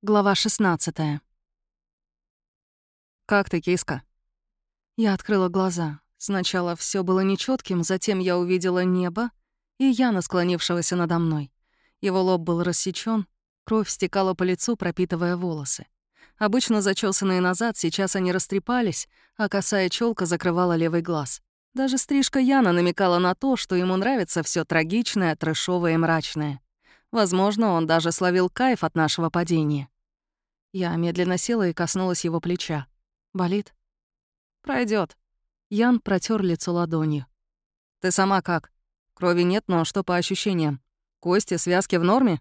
Глава 16 «Как ты, киска?» Я открыла глаза. Сначала все было нечетким, затем я увидела небо и Яна, склонившегося надо мной. Его лоб был рассечен, кровь стекала по лицу, пропитывая волосы. Обычно зачесанные назад, сейчас они растрепались, а косая челка закрывала левый глаз. Даже стрижка Яна намекала на то, что ему нравится все трагичное, трэшовое и мрачное. Возможно, он даже словил кайф от нашего падения. Я медленно села и коснулась его плеча. «Болит?» Пройдет. Ян протер лицо ладонью. «Ты сама как? Крови нет, но что по ощущениям? Кости, связки в норме?»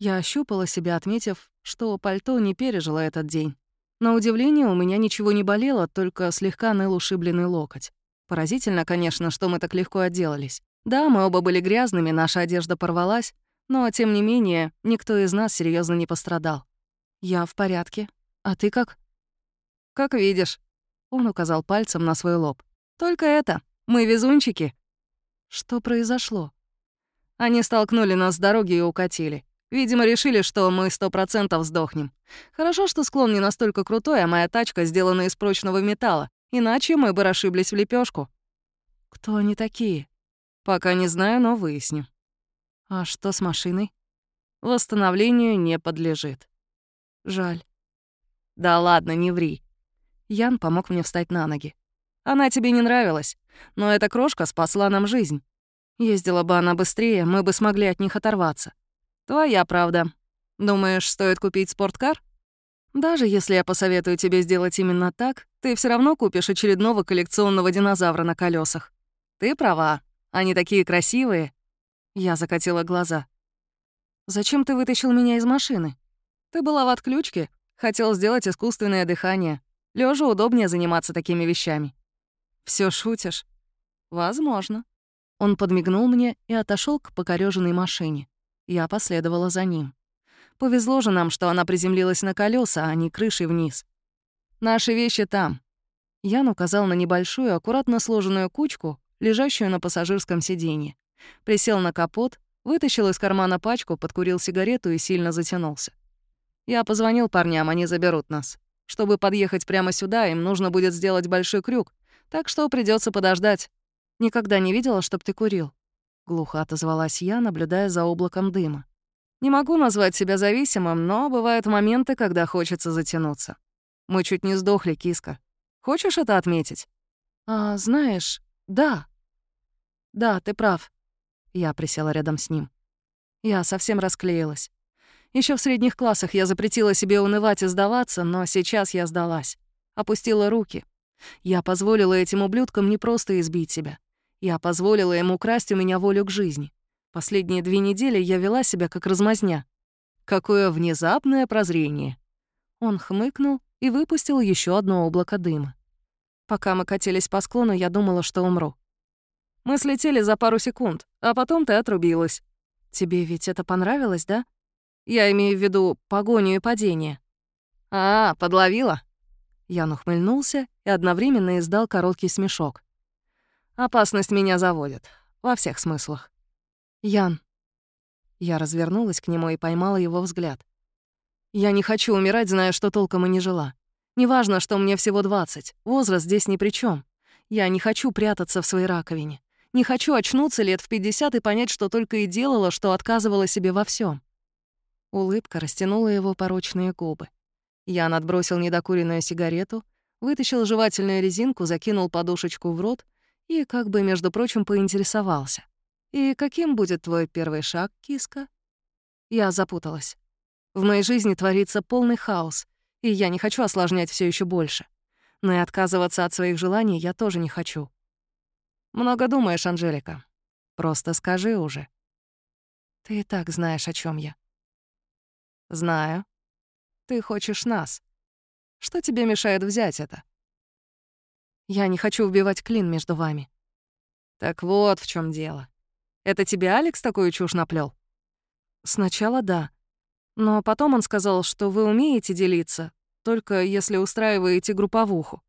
Я ощупала себя, отметив, что пальто не пережило этот день. На удивление, у меня ничего не болело, только слегка ныл ушибленный локоть. Поразительно, конечно, что мы так легко отделались. Да, мы оба были грязными, наша одежда порвалась, но, тем не менее, никто из нас серьезно не пострадал. «Я в порядке. А ты как?» «Как видишь». Он указал пальцем на свой лоб. «Только это. Мы везунчики». «Что произошло?» Они столкнули нас с дороги и укатили. Видимо, решили, что мы сто процентов сдохнем. Хорошо, что склон не настолько крутой, а моя тачка сделана из прочного металла. Иначе мы бы расшиблись в лепешку. «Кто они такие?» «Пока не знаю, но выясню». А что с машиной? Восстановлению не подлежит. Жаль. Да ладно, не ври. Ян помог мне встать на ноги. Она тебе не нравилась, но эта крошка спасла нам жизнь. Ездила бы она быстрее, мы бы смогли от них оторваться. Твоя правда. Думаешь, стоит купить спорткар? Даже если я посоветую тебе сделать именно так, ты все равно купишь очередного коллекционного динозавра на колесах. Ты права, они такие красивые, я закатила глаза. «Зачем ты вытащил меня из машины? Ты была в отключке, хотел сделать искусственное дыхание. Лёжа удобнее заниматься такими вещами». Все шутишь?» «Возможно». Он подмигнул мне и отошел к покорёженной машине. Я последовала за ним. Повезло же нам, что она приземлилась на колеса, а не крышей вниз. «Наши вещи там». Ян указал на небольшую, аккуратно сложенную кучку, лежащую на пассажирском сиденье. Присел на капот, вытащил из кармана пачку, подкурил сигарету и сильно затянулся. Я позвонил парням, они заберут нас. Чтобы подъехать прямо сюда, им нужно будет сделать большой крюк, так что придется подождать. Никогда не видела, чтоб ты курил. Глухо отозвалась я, наблюдая за облаком дыма. Не могу назвать себя зависимым, но бывают моменты, когда хочется затянуться. Мы чуть не сдохли, киска. Хочешь это отметить? А, знаешь, да. Да, ты прав. Я присела рядом с ним. Я совсем расклеилась. Еще в средних классах я запретила себе унывать и сдаваться, но сейчас я сдалась. Опустила руки. Я позволила этим ублюдкам не просто избить себя. Я позволила им украсть у меня волю к жизни. Последние две недели я вела себя как размазня. Какое внезапное прозрение. Он хмыкнул и выпустил еще одно облако дыма. Пока мы катились по склону, я думала, что умру. Мы слетели за пару секунд, а потом ты отрубилась. Тебе ведь это понравилось, да? Я имею в виду погоню и падение. А, подловила? Ян ухмыльнулся и одновременно издал короткий смешок. Опасность меня заводит. Во всех смыслах. Ян. Я развернулась к нему и поймала его взгляд. Я не хочу умирать, зная, что толком и не жила. Неважно, что мне всего 20, возраст здесь ни при чем. Я не хочу прятаться в своей раковине. Не хочу очнуться лет в 50 и понять, что только и делала, что отказывала себе во всем. Улыбка растянула его порочные губы. Ян отбросил недокуренную сигарету, вытащил жевательную резинку, закинул подушечку в рот и, как бы, между прочим, поинтересовался. «И каким будет твой первый шаг, киска?» Я запуталась. В моей жизни творится полный хаос, и я не хочу осложнять все еще больше. Но и отказываться от своих желаний я тоже не хочу. Много думаешь, Анжелика. Просто скажи уже. Ты и так знаешь, о чем я. Знаю. Ты хочешь нас. Что тебе мешает взять это? Я не хочу убивать клин между вами. Так вот в чем дело. Это тебе Алекс такую чушь наплел? Сначала да. Но потом он сказал, что вы умеете делиться, только если устраиваете групповуху.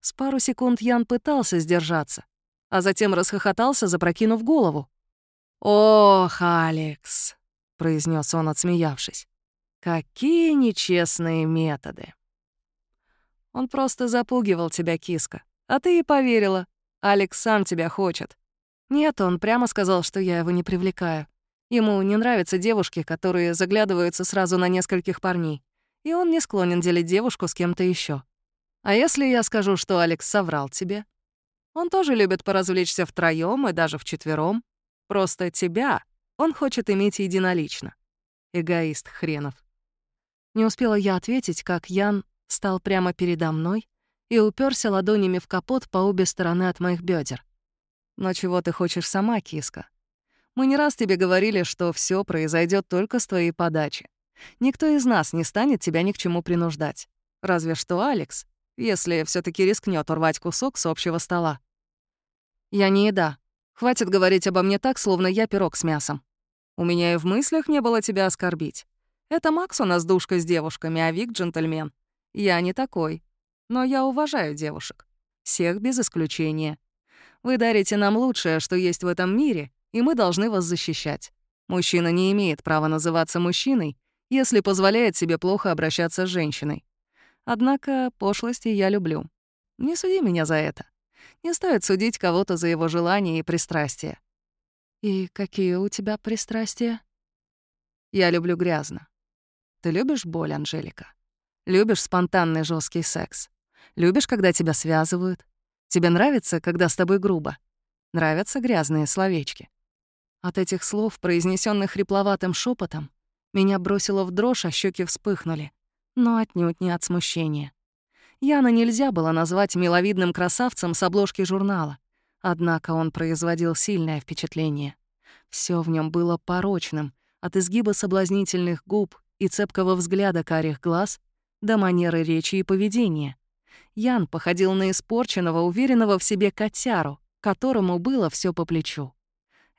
С пару секунд Ян пытался сдержаться, а затем расхохотался, запрокинув голову. «Ох, Алекс», — произнес он, отсмеявшись. Какие нечестные методы. Он просто запугивал тебя, киска. А ты и поверила. Алекс сам тебя хочет. Нет, он прямо сказал, что я его не привлекаю. Ему не нравятся девушки, которые заглядываются сразу на нескольких парней. И он не склонен делить девушку с кем-то еще. А если я скажу, что Алекс соврал тебе? Он тоже любит поразвлечься втроём и даже вчетвером. Просто тебя он хочет иметь единолично. Эгоист хренов. Не успела я ответить, как Ян стал прямо передо мной и уперся ладонями в капот по обе стороны от моих бедер. «Но чего ты хочешь сама, киска? Мы не раз тебе говорили, что все произойдет только с твоей подачи. Никто из нас не станет тебя ни к чему принуждать. Разве что Алекс, если все таки рискнет урвать кусок с общего стола. Я не еда. Хватит говорить обо мне так, словно я пирог с мясом. У меня и в мыслях не было тебя оскорбить. Это Макс у нас душка с девушками, а Вик — джентльмен. Я не такой. Но я уважаю девушек. Всех без исключения. Вы дарите нам лучшее, что есть в этом мире, и мы должны вас защищать. Мужчина не имеет права называться мужчиной, если позволяет себе плохо обращаться с женщиной. Однако пошлости я люблю. Не суди меня за это. Не стоит судить кого-то за его желания и пристрастия. «И какие у тебя пристрастия?» «Я люблю грязно. Ты любишь боль, Анжелика? Любишь спонтанный жесткий секс? Любишь, когда тебя связывают? Тебе нравится, когда с тобой грубо? Нравятся грязные словечки?» От этих слов, произнесенных хрипловатым шепотом, меня бросило в дрожь, а щеки вспыхнули, но отнюдь не от смущения. Яна нельзя было назвать миловидным красавцем с обложки журнала, однако он производил сильное впечатление. Все в нем было порочным, от изгиба соблазнительных губ и цепкого взгляда карих глаз до манеры речи и поведения. Ян походил на испорченного, уверенного в себе котяру, которому было все по плечу.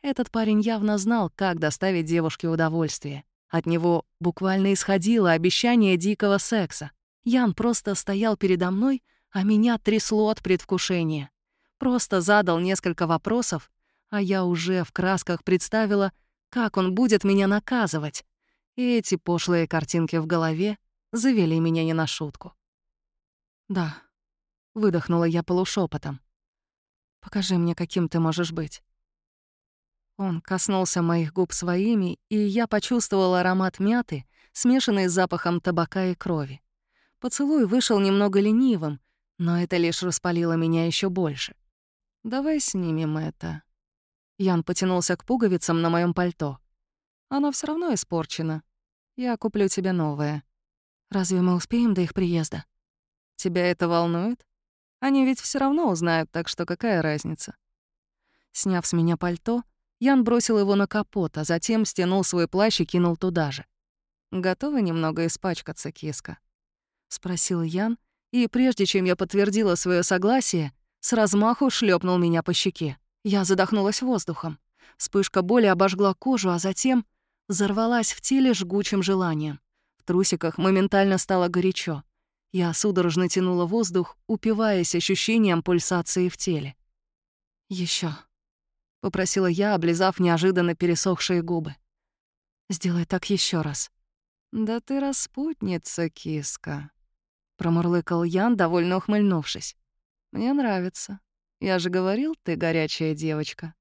Этот парень явно знал, как доставить девушке удовольствие. От него буквально исходило обещание дикого секса. Ян просто стоял передо мной, а меня трясло от предвкушения. Просто задал несколько вопросов, а я уже в красках представила, как он будет меня наказывать. И эти пошлые картинки в голове завели меня не на шутку. «Да», — выдохнула я полушепотом. «Покажи мне, каким ты можешь быть». Он коснулся моих губ своими, и я почувствовала аромат мяты, смешанный с запахом табака и крови. Поцелуй вышел немного ленивым, но это лишь распалило меня еще больше. «Давай снимем это». Ян потянулся к пуговицам на моем пальто. «Оно все равно испорчено. Я куплю тебе новое. Разве мы успеем до их приезда? Тебя это волнует? Они ведь все равно узнают, так что какая разница?» Сняв с меня пальто, Ян бросил его на капот, а затем стянул свой плащ и кинул туда же. «Готова немного испачкаться, киска?» — спросил Ян, и прежде чем я подтвердила свое согласие, с размаху шлепнул меня по щеке. Я задохнулась воздухом. Вспышка боли обожгла кожу, а затем взорвалась в теле жгучим желанием. В трусиках моментально стало горячо. Я судорожно тянула воздух, упиваясь ощущением пульсации в теле. Еще, попросила я, облизав неожиданно пересохшие губы. «Сделай так еще раз». «Да ты распутница, киска», Промурлыкал Ян, довольно ухмыльнувшись. «Мне нравится. Я же говорил, ты горячая девочка».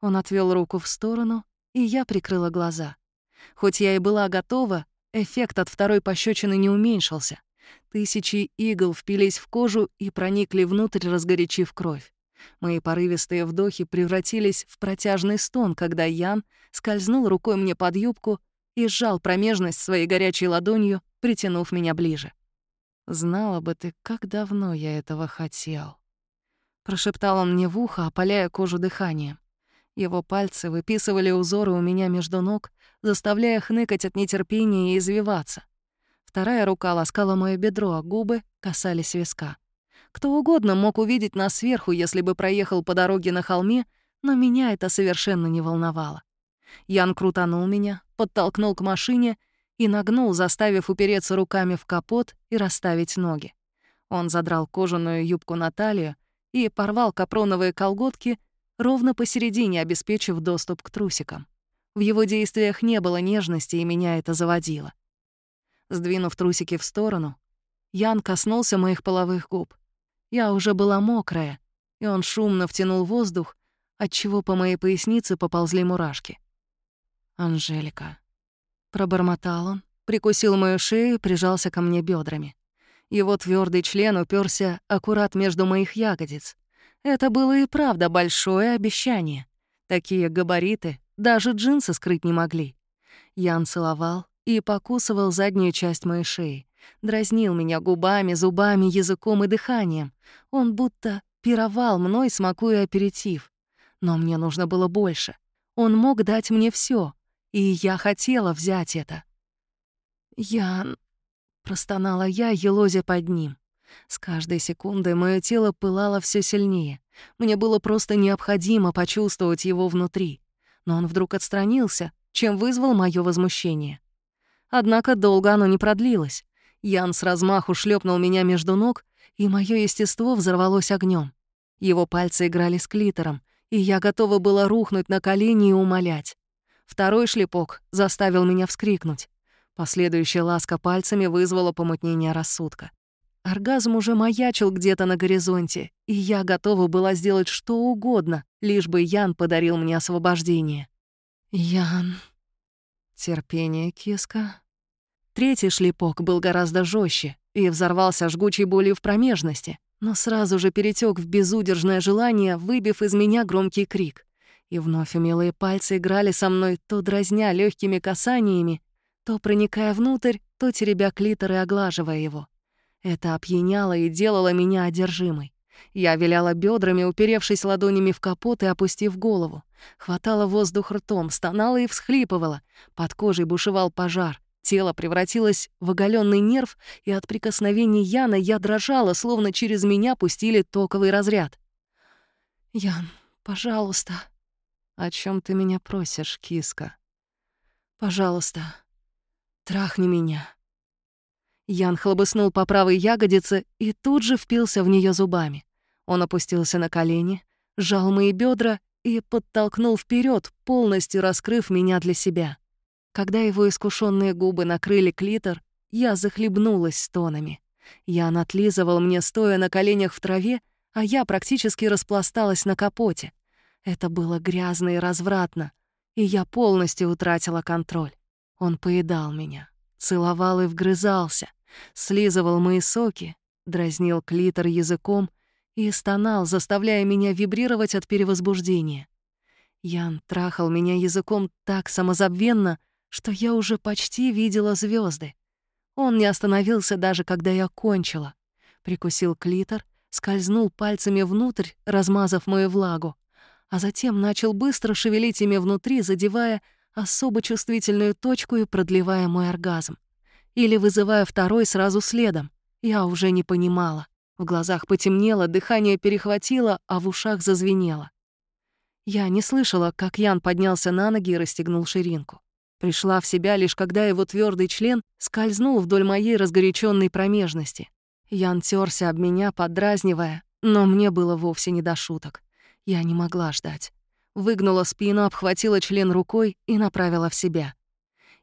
Он отвел руку в сторону, и я прикрыла глаза. Хоть я и была готова, эффект от второй пощечины не уменьшился. Тысячи игл впились в кожу и проникли внутрь, разгорячив кровь. Мои порывистые вдохи превратились в протяжный стон, когда Ян скользнул рукой мне под юбку и сжал промежность своей горячей ладонью, притянув меня ближе. Знала бы ты, как давно я этого хотел. Прошептал он мне в ухо, опаляя кожу дыханием. Его пальцы выписывали узоры у меня между ног, заставляя хныкать от нетерпения и извиваться. Вторая рука ласкала моё бедро, а губы касались виска. Кто угодно мог увидеть нас сверху, если бы проехал по дороге на холме, но меня это совершенно не волновало. Ян крутанул меня, подтолкнул к машине и нагнул, заставив упереться руками в капот и расставить ноги. Он задрал кожаную юбку на талию и порвал капроновые колготки ровно посередине, обеспечив доступ к трусикам. В его действиях не было нежности, и меня это заводило. Сдвинув трусики в сторону, Ян коснулся моих половых губ. Я уже была мокрая, и он шумно втянул воздух, отчего по моей пояснице поползли мурашки. «Анжелика». Пробормотал он, прикусил мою шею и прижался ко мне бедрами. Его твердый член уперся аккурат между моих ягодиц. Это было и правда большое обещание. Такие габариты даже джинсы скрыть не могли. Ян целовал и покусывал заднюю часть моей шеи. Дразнил меня губами, зубами, языком и дыханием. Он будто пировал мной, смакуя аперитив. Но мне нужно было больше. Он мог дать мне все, и я хотела взять это. «Ян...» — простонала я, елозя под ним. С каждой секундой мое тело пылало все сильнее. Мне было просто необходимо почувствовать его внутри. Но он вдруг отстранился, чем вызвал мое возмущение. Однако долго оно не продлилось. Ян с размаху шлепнул меня между ног, и мое естество взорвалось огнем. Его пальцы играли с клитором, и я готова была рухнуть на колени и умолять. Второй шлепок заставил меня вскрикнуть. Последующая ласка пальцами вызвала помутнение рассудка. Оргазм уже маячил где-то на горизонте, и я готова была сделать что угодно, лишь бы Ян подарил мне освобождение. «Ян...» Терпение, киска. Третий шлепок был гораздо жестче и взорвался жгучей болью в промежности, но сразу же перетек в безудержное желание, выбив из меня громкий крик. И вновь умелые пальцы играли со мной, то дразня легкими касаниями, то проникая внутрь, то теребя клитор и оглаживая его. Это опьяняло и делало меня одержимой. Я виляла бедрами, уперевшись ладонями в капот и опустив голову. Хватала воздух ртом, стонала и всхлипывала. Под кожей бушевал пожар. Тело превратилось в оголенный нерв, и от прикосновений Яна я дрожала, словно через меня пустили токовый разряд. «Ян, пожалуйста». «О чем ты меня просишь, киска?» «Пожалуйста, трахни меня». Ян хлобыснул по правой ягодице и тут же впился в нее зубами. Он опустился на колени, сжал мои бедра и подтолкнул вперед, полностью раскрыв меня для себя. Когда его искушенные губы накрыли клитор, я захлебнулась стонами. Ян отлизывал мне, стоя на коленях в траве, а я практически распласталась на капоте. Это было грязно и развратно, и я полностью утратила контроль. Он поедал меня, целовал и вгрызался, слизывал мои соки, дразнил клитор языком и стонал, заставляя меня вибрировать от перевозбуждения. Ян трахал меня языком так самозабвенно, что я уже почти видела звезды. Он не остановился даже, когда я кончила. Прикусил клитор, скользнул пальцами внутрь, размазав мою влагу, а затем начал быстро шевелить ими внутри, задевая особо чувствительную точку и продлевая мой оргазм. Или вызывая второй сразу следом. Я уже не понимала. В глазах потемнело, дыхание перехватило, а в ушах зазвенело. Я не слышала, как Ян поднялся на ноги и расстегнул ширинку. Пришла в себя лишь когда его твердый член скользнул вдоль моей разгоряченной промежности. Ян терся об меня, подразнивая, но мне было вовсе не до шуток. Я не могла ждать. Выгнула спину, обхватила член рукой и направила в себя.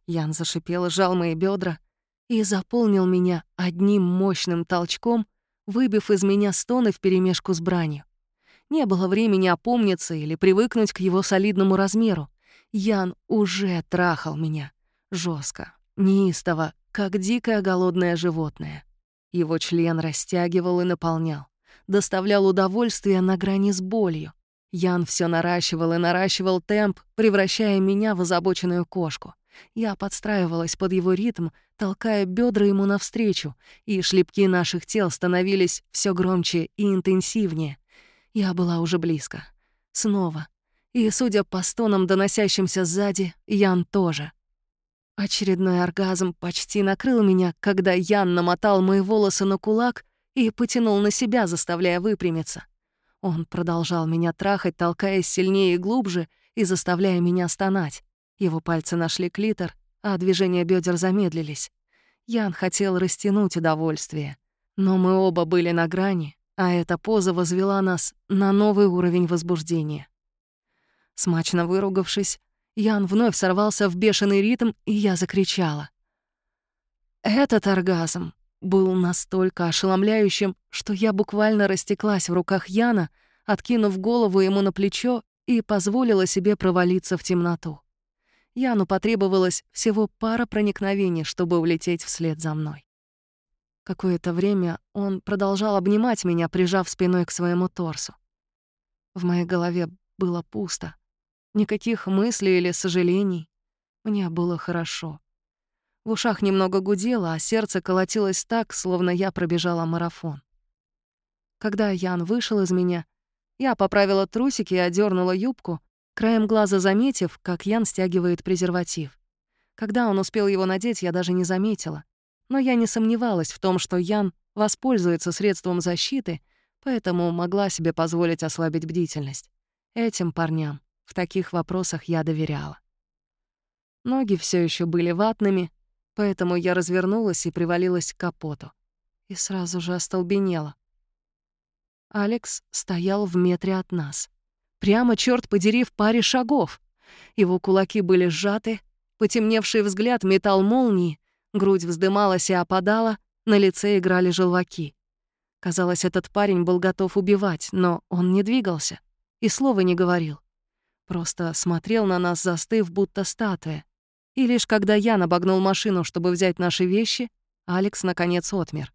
Ян зашипел, сжал мои бедра и заполнил меня одним мощным толчком, выбив из меня стоны вперемешку с бранью. Не было времени опомниться или привыкнуть к его солидному размеру. Ян уже трахал меня. жестко, неистово, как дикое голодное животное. Его член растягивал и наполнял. Доставлял удовольствие на грани с болью. Ян все наращивал и наращивал темп, превращая меня в озабоченную кошку. Я подстраивалась под его ритм, толкая бедра ему навстречу, и шлепки наших тел становились все громче и интенсивнее. Я была уже близко. Снова, и, судя по стонам, доносящимся сзади, Ян тоже. Очередной оргазм почти накрыл меня, когда Ян намотал мои волосы на кулак и потянул на себя, заставляя выпрямиться. Он продолжал меня трахать, толкаясь сильнее и глубже и заставляя меня стонать. Его пальцы нашли клитор, а движения бедер замедлились. Ян хотел растянуть удовольствие. Но мы оба были на грани, а эта поза возвела нас на новый уровень возбуждения. Смачно выругавшись, Ян вновь сорвался в бешеный ритм, и я закричала. этот оргазм был настолько ошеломляющим, что я буквально растеклась в руках Яна, откинув голову ему на плечо и позволила себе провалиться в темноту. Яну потребовалось всего пара проникновений, чтобы улететь вслед за мной. Какое-то время он продолжал обнимать меня, прижав спиной к своему торсу. В моей голове было пусто. Никаких мыслей или сожалений. Мне было хорошо. В ушах немного гудело, а сердце колотилось так, словно я пробежала марафон. Когда Ян вышел из меня, я поправила трусики и одернула юбку, краем глаза заметив, как Ян стягивает презерватив. Когда он успел его надеть, я даже не заметила. Но я не сомневалась в том, что Ян воспользуется средством защиты, поэтому могла себе позволить ослабить бдительность. Этим парням в таких вопросах я доверяла. Ноги все еще были ватными, Поэтому я развернулась и привалилась к капоту. И сразу же остолбенела. Алекс стоял в метре от нас. Прямо, черт подери, в паре шагов. Его кулаки были сжаты, потемневший взгляд метал молнии, грудь вздымалась и опадала, на лице играли желваки. Казалось, этот парень был готов убивать, но он не двигался и слова не говорил. Просто смотрел на нас, застыв, будто статуя. И лишь когда я набогнул машину, чтобы взять наши вещи, Алекс наконец отмер.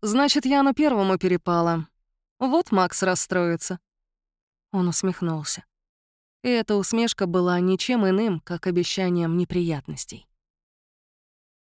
«Значит, Яну первому перепало. Вот Макс расстроится». Он усмехнулся. И эта усмешка была ничем иным, как обещанием неприятностей.